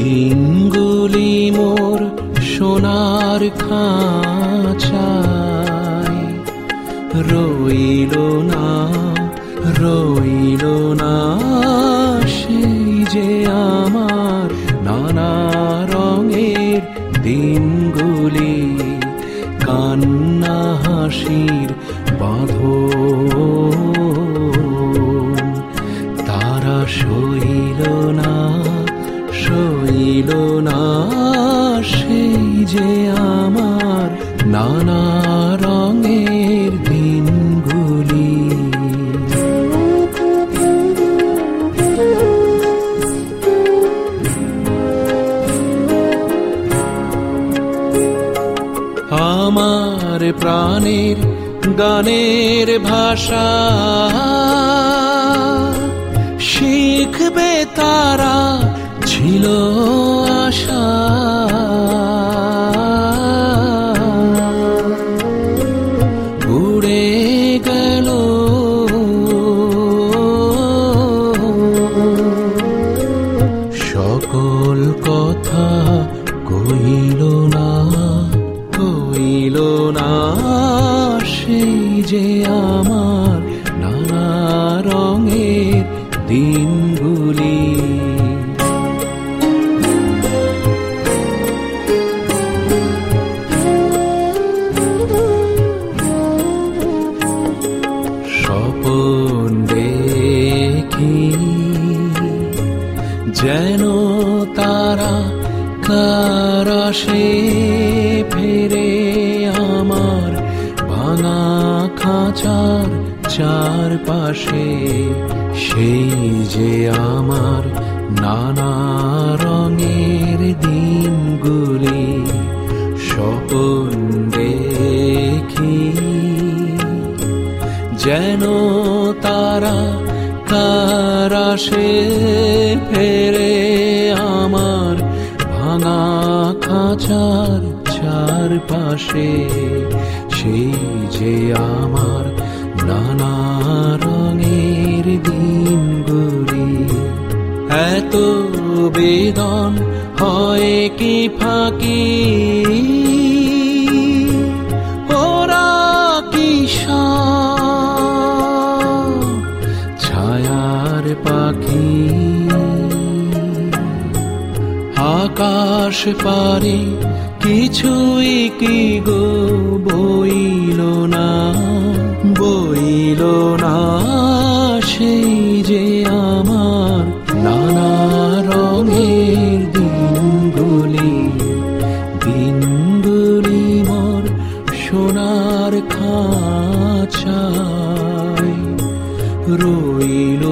দিনগুলি মোর সোনার খাঁচায়। রইল না রইল না সেই যে আমার নানা রঙের দিনগুলি। কান্না হাসির বাঁধো তারা সইল সইল না সেই যে আমার নানা রঙের দিনগুলি। আমার প্রাণের গানের ভাষা শিখবে তারা ছিল আশা। গেল। সকল কথা কইল না কইল না সেই যে আমার নানা রঙের দিনগুলি যেন তারা কারাসে ফেরে আমার ভাঙা খাঁচার চার পাশে সেই যে আমার নানা রঙের দিনগুলি স্বপন দেখি। যেন তারা কারাসে ফেরে আমার ভাঙা খাঁচার চার পাশে সেই যে আমার নানা রঙের দিনগুলি এত বেদন হয় কি ফাঁকি? আকাশ পারে, কিছুই কি গো বইল না? বইল না সেই যে আমার নানা রঙের দিনগুলি। দিনগুলি মোর সোনার খাঁচায় রইল